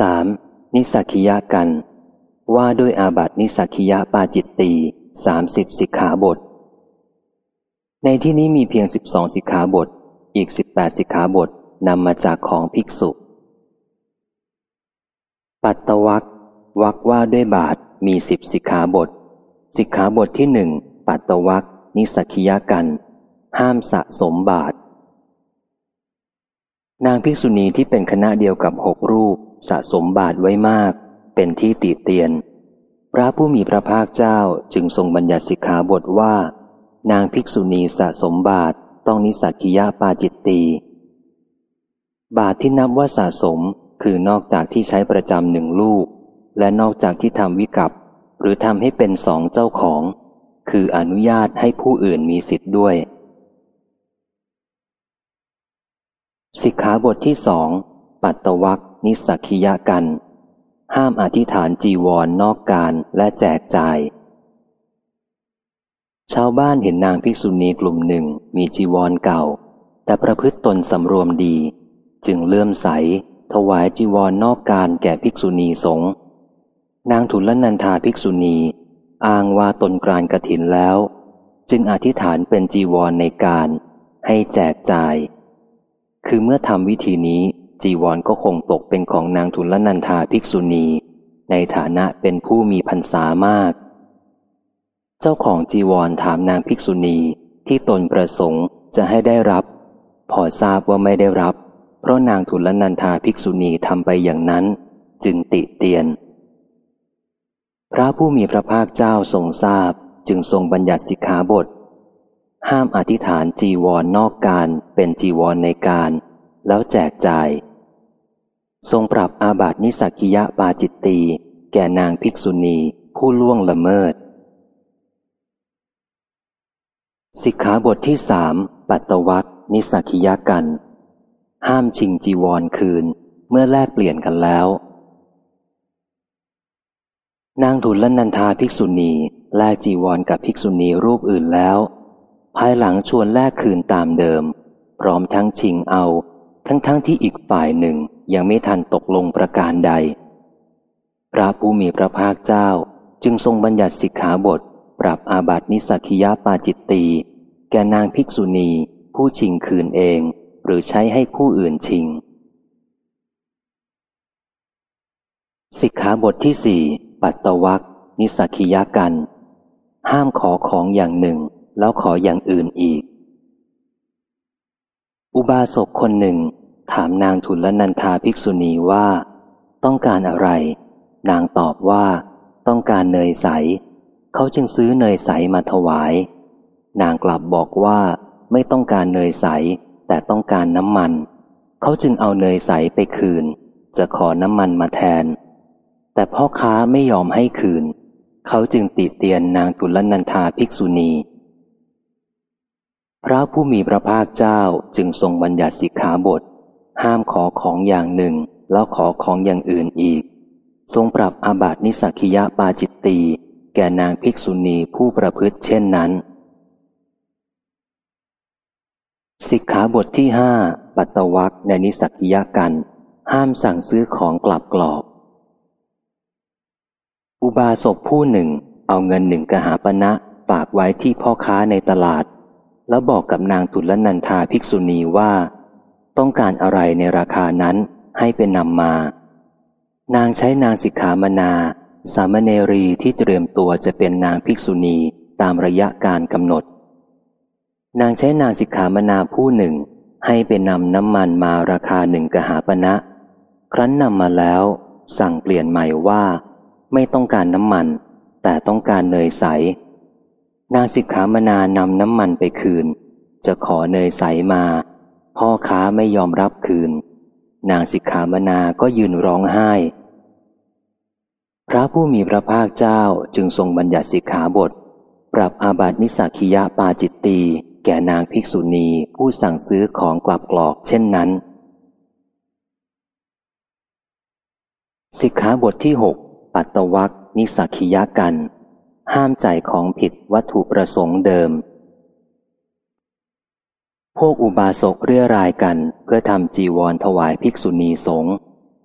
สามนิสักิยะกัน ว่าด้วยอาบัตินิสักิยะปาจิตตีสามสิบสิกขาบท ในที่นี้มีเพียงสิบสองสิกขาบท อีกสิบแปดสิกขาบทนำมาจากของภิกษุ ปัตตวักวักว่าด้วยบาทมีสิบสิกขาบท สิกขาบทที่หนึ่งปัตตวักนิสักิยะกัน ห้ามสะสมบาท นางภิกษุณีที่เป็นคณะเดียวกับหกรูป สะสมบาทไว้มาก เป็นที่ติเตียน พระผู้มีพระภาคเจ้าจึงทรงบัญญัติสิกขาบทว่า นางภิกษุณีสะสมบาทต้องนิสักิยะปาจิตตี บาทที่นับว่าสะสมคือนอกจากที่ใช้ประจำหนึ่งลูก และนอกจากที่ทำวิกับ หรือทำให้เป็นสองเจ้าของ คืออนุญาตให้ผู้อื่นมีสิทธิ์ด้วย สิกขาบทที่สองปัตตวัก นิสักิยะกัน ห้ามอธิษฐานจีวรนนอกการและแจกจ่าย ชาวบ้านเห็นนางภิกษุณีกลุ่มหนึ่งมีจีวรเก่า แต่ประพฤติตนสำรวมดี จึงเลื่อมใส ถวายจีวรนนอกการแก่ภิกษุณีสงฆ์นางทุลนันทาภิกษุณีอ้างว่าตนกรานกระถินแล้ว จึงอธิษฐานเป็นจีวรในการ ให้แจกจ่าย คือเมื่อทำวิธีนี้ จีวรก็คงตกเป็นของนางทุลนันทาภิกษุณี ในฐานะเป็นผู้มีพรรษามาก เจ้าของจีวรถามนางภิกษุณีที่ตนประสงค์จะให้ได้รับ พอทราบว่าไม่ได้รับ เพราะนางทุลนันทาภิกษุณีทำไปอย่างนั้น จึงติเตียน พระผู้มีพระภาคเจ้าทรงทราบจึงทรงบัญญัติสิกขาบท ห้ามอธิษฐานจีวรนนอกการเป็นจีวรในการ แล้วแจกจ่าย ทรงปรับอาบัตินิสักิยะปาจิตตีแก่นางภิกษุณีผู้ล่วงละเมิด สิกขาบทที่สามปัตตวักนิสักิยะกัน ห้ามชิงจีวรคืนเมื่อแลกเปลี่ยนกันแล้ว นางทุลนันทาภิกษุณีแลกจีวรกับภิกษุณีรูปอื่นแล้ว ภายหลังชวนแลกคืนตามเดิม พร้อมทั้งชิงเอา ทั้งๆทที่อีกฝ่ายหนึ่ง ยังไม่ทันตกลงประการใด พระผู้มีพระภาคเจ้าจึงทรงบัญญัติสิกขาบท ปรับอาบัตินิสักิยาปาจิตตีแก่นางภิกษุณี ผู้ชิงคืนเอง หรือใช้ให้ผู้อื่นชิง สิกขาบทที่สี่ปัตตวักนิสักิยากัน ห้ามขอของอย่างหนึ่ง แล้วขออย่างอื่นอีก อุบาสกคนหนึ่ง ถามนางทุลนันทาภิกษุณีว่า ต้องการอะไร นางตอบว่า ต้องการเนยใส เขาจึงซื้อเนยใสมาถวาย นางกลับบอกว่าไม่ต้องการเนยใส แต่ต้องการน้ำมัน เขาจึงเอาเนยใสไปคืน จะขอน้ำมันมาแทน แต่พ่อค้าไม่ยอมให้คืน เขาจึงติเตียนนางตุลนันทาภิกษุณี พระผู้มีพระภาคเจ้าจึงทรงบัญญัติสิกขาบท ห้ามขอของอย่างหนึ่ง แล้วขอของอย่างอื่นอีก ทรงปรับอาบัตินิสักิยะปาจิตตีแก่นางภิกษุณีผู้ประพฤติเช่นนั้น สิกขาบทที่ห้าปัตตวักในนิสักิยะกัน ห้ามสั่งซื้อของกลับกรอบ อุบาสกผู้หนึ่ง เอาเงินหนึ่งกหาปณะฝากไว้ที่พ่อค้าในตลาด แล้วบอกกับนางตุลนันทาภิกษุณีว่า ต้องการอะไรในราคานั้นให้เป็นนำมา นางใช้นางสิกขามนา สามเณรีที่เตรียมตัวจะเป็นนางภิกษุณีตามระยะการกำหนด นางใช้นางสิกขามนาผู้หนึ่ง ให้ไปนำน้ำมันมาราคาหนึ่งกหาปณะนะ ครั้นนำมาแล้ว สั่งเปลี่ยนใหม่ว่า ไม่ต้องการน้ำมัน แต่ต้องการเนยใส นางสิกขามนานำน้ำมันไปคืน จะขอเนยใสมา พ่อค้าไม่ยอมรับคืน นางสิกขามนาก็ยืนร้องไห้ พระผู้มีพระภาคเจ้าจึงทรงบัญญัติสิกขาบท ปรับอาบัตินิสักิยะปาจิตตีแก่นางภิกษุณีผู้สั่งซื้อของกลับกรอกเช่นนั้น สิกขาบทที่หกปัตตวักนิสักิยะกัน ห้ามจ่ายของผิดวัตถุประสงค์เดิม พวกอุบาสกเรียรายกันเพื่อทำจีวรถวายภิกษุณีสงฆ์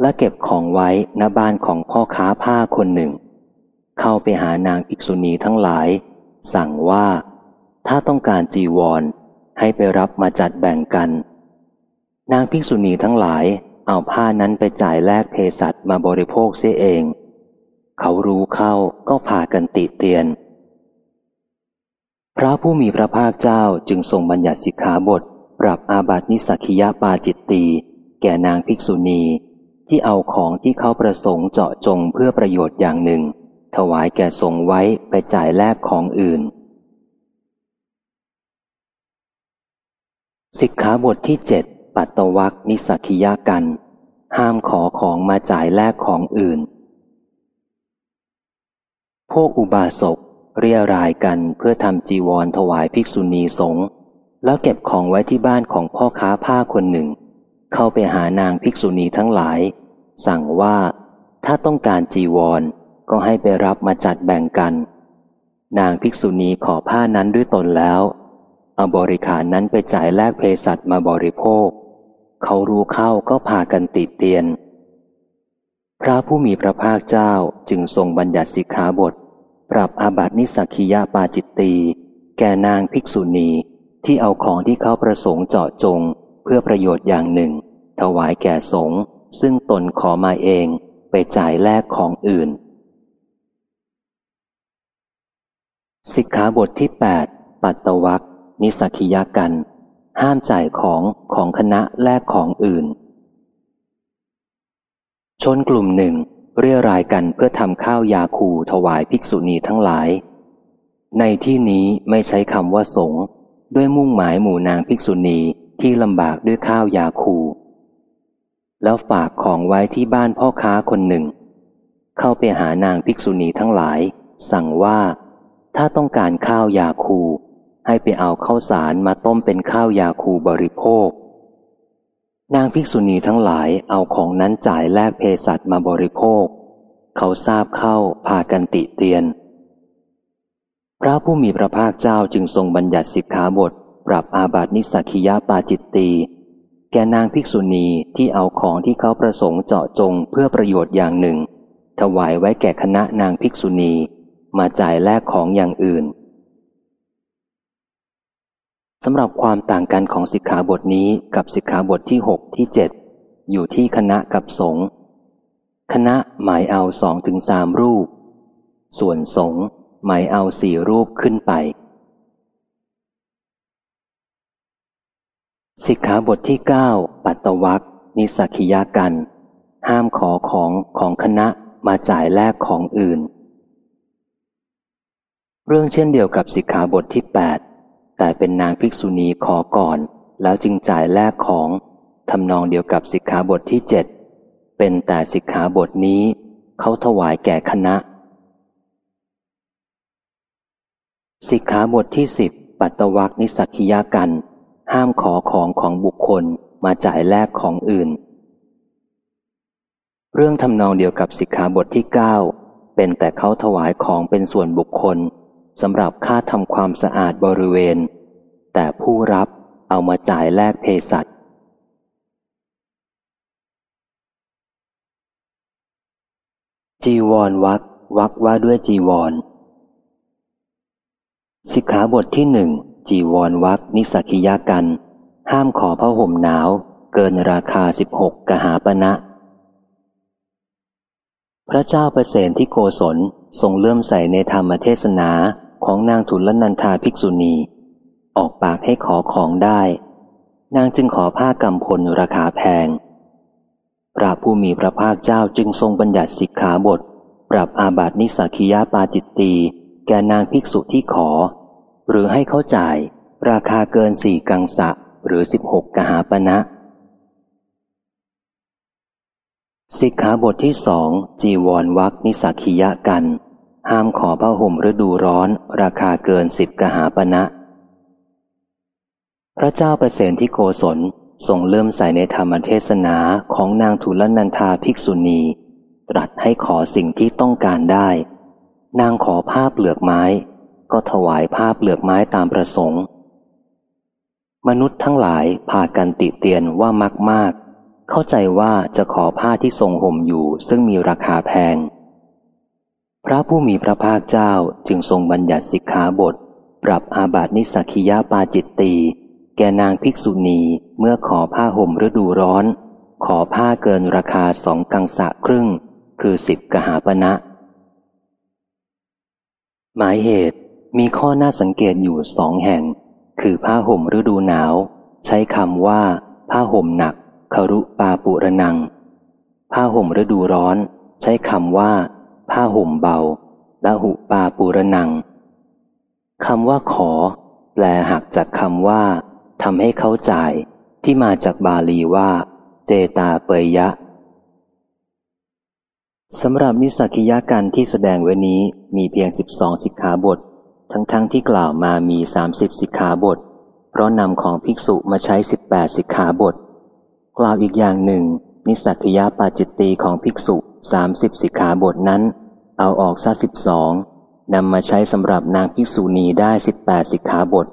และเก็บของไว้ณบ้านของพ่อค้าผ้าคนหนึ่ง เข้าไปหานางภิกษุณีทั้งหลาย สั่งว่าถ้าต้องการจีวร ให้ไปรับมาจัดแบ่งกัน นางภิกษุณีทั้งหลายเอาผ้านั้นไปจ่ายแลกเภสัชมาบริโภคเสียเอง เขารู้เข้าก็พากันติเตียน พระผู้มีพระภาคเจ้าจึงทรงบัญญัติสิกขาบท ปรับอาบัตินิสักิยาปาจิตตีแก่นางภิกษุณี ที่เอาของที่เขาประสงค์เจาะจงเพื่อประโยชน์อย่างหนึ่ง ถวายแก่สงไว้ไปจ่ายแลกของอื่น สิกขาบทที่เจ็ดปัตตวักนิสักิยากัน ห้ามขอของมาจ่ายแลกของอื่น พวกอุบาสก เรียรายกันเพื่อทำจีวรถวายภิกษุณีสงฆ์แล้วเก็บของไว้ที่บ้านของพ่อค้าผ้าคนหนึ่ง เข้าไปหานางภิกษุณีทั้งหลาย สั่งว่าถ้าต้องการจีวร ก็ให้ไปรับมาจัดแบ่งกัน นางภิกษุณีขอผ้านั้นด้วยตนแล้วเอาบริขารนั้นไปจ่ายแลกเภสัชมาบริโภค เขารู้เข้าก็พากันติดเตียน พระผู้มีพระภาคเจ้าจึงทรงบัญญัติสิกขาบท ปรับอาบัตินิสักิยาปาจิตตีแก่นางภิกษุณีที่เอาของที่เขาประสงค์เจาะจง เพื่อประโยชน์อย่างหนึ่ง ถวายแก่สงฆ์ซึ่งตนขอมาเองไปจ่ายแลกของอื่น สิกขาบทที่ 8 ปัตตวักนิสักิยากัน ห้ามจ่ายของของคณะแลกของอื่น ชนกลุ่มหนึ่ง เรียรายกันเพื่อทำข้าวยาคูถวายภิกษุณีทั้งหลาย ในที่นี้ไม่ใช้คำว่าสงด้วยมุ่งหมายหมู่นางภิกษุณีที่ลำบากด้วยข้าวยาคู แล้วฝากของไว้ที่บ้านพ่อค้าคนหนึ่ง เข้าไปหานางภิกษุณีทั้งหลาย สั่งว่า ถ้าต้องการข้าวยาคู ให้ไปเอาข้าวสารมาต้มเป็นข้าวยาคูบริโภค นางภิกษุณีทั้งหลายเอาของนั้นจ่ายแลกเภสัชมาบริโภค เขาทราบเข้าพากันติเตียน พระผู้มีพระภาคเจ้าจึงทรงบัญญัติสิกขาบท ปรับอาบัตินิสักิยาปาจิตตีแกนางภิกษุณีที่เอาของที่เขาประสงค์เจาะจงเพื่อประโยชน์อย่างหนึ่ง ถวายไว้แก่คณะนางภิกษุณี มาจ่ายแลกของอย่างอื่น สำหรับความต่างกันของสิกขาบทนี้กับสิกขาบทที่หกที่เจ็ดอยู่ที่คณะกับสงฆ์คณะหมายเอาสองถึงสามรูป ส่วนสงฆ์หมายเอาสี่รูปขึ้นไป สิกขาบทที่เก้าปัตตวักนิสักิยากัน ห้ามขอของของคณะมาจ่ายแลกของอื่น เรื่องเช่นเดียวกับสิกขาบทที่แปด แต่เป็นนางภิกษุณีขอก่อน แล้วจึงจ่ายแลกของทำนองเดียวกับสิกขาบทที่เจ็ดเป็นแต่สิกขาบทนี้เขาถวายแก่คณะ สิกขาบทที่สิบปัตตวักนิสักิยากัน ห้ามขอของของบุคคลมาจ่ายแลกของอื่น เรื่องทำนองเดียวกับสิกขาบทที่เก้าเป็นแต่เขาถวายของเป็นส่วนบุคคลสำหรับค่าทำความสะอาดบริเวณ แต่ผู้รับเอามาจ่ายแลกเภสัชจีวรวักวักว่าด้วยจีวร สิกขาบทที่หนึ่งจีวรวักนิสักิยากัน ห้ามขอผ้าห่มหนาว เกินราคาสิบหกกหาปณะนะ พระเจ้าประเสนที่โกศลทรงเลื่อมใสในธรรมเทศนาของนางทุลนันทาภิกษุณี ออกปากให้ขอของได้ นางจึงขอผ้ากำพลราคาแพง พระผู้มีพระภาคเจ้าจึงทรงบัญญัติสิกขาบท ปรับอาบัตินิสักิยาปาจิตตีแก่นางภิกษุที่ขอ หรือให้เขาจ่าย ราคาเกินสี่กังสะหรือสิบหกกหาปณะนะสิกขาบทที่สองจีวรวักนิสักิยะกัน ห้ามขอผ้าห่มฤดูร้อน ราคาเกินสิบกหาปณะนะ พระเจ้าประเสนที่โกศลทรงเริ่มใส่ในธรรมเทศนาของนางทุลนันทาภิกษุณี ตรัสให้ขอสิ่งที่ต้องการได้ นางขอผ้าเปลือกไม้ ก็ถวายผ้าเปลือกไม้ตามประสงค์ มนุษย์ทั้งหลายพากันติเตียนว่ามากมากเข้าใจว่าจะขอผ้าที่ทรงห่มอยู่ซึ่งมีราคาแพง พระผู้มีพระภาคเจ้าจึงทรงบัญญัติสิกขาบท ปรับอาบัตินิสักิยาปาจิตตี แก่นางภิกษุณีเมื่อขอผ้าห่มฤดูร้อน ขอผ้าเกินราคาสองกังสะครึ่ง คือสิบกหาปณะนะหมายเหตุมีข้อน่าสังเกตอยู่สองแห่ง คือผ้าห่มฤดูหนาว ใช้คำว่า ผ้าห่มหนักคารุปาปุระนัง ผ้าห่มฤดูร้อน ใช้คำว่า ผ้าห่มเบาละหุปาปุระนังคำว่าขอ แปลหักจากคำว่า ทำให้เขาจ่ายที่มาจากบาลีว่า เจตาเปยยะสำหรับนิสักิยาการที่แสดงไว้นี้มีเพียงสิบสองสิกขาบท ทั้งๆทที่กล่าวมามีสามสิบสิกขาบท เพราะนำของภิกษุมาใช้สิบแปดสิกขาบท กล่าวอีกอย่างหนึ่ง นิสักิยาปาจิตตีของภิกษุสามสิบสิกขาบทนั้น เอาออกซะสิบสองนำมาใช้สำหรับนางภิกษุณีได้สิบแปดสิกขาบท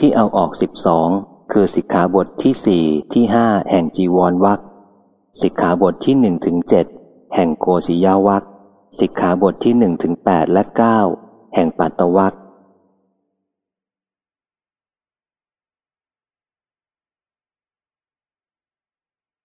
ที่เอาออกสิบสองคือสิกขาบทที่สี่ที่ห้าแห่งจีวรวักสิกขาบทที่หนึ่งถึงเจ็ดแห่งโกศิยาวักสิกขาบทที่หนึ่งถึงแปดและเก้าแห่งปัตตวัก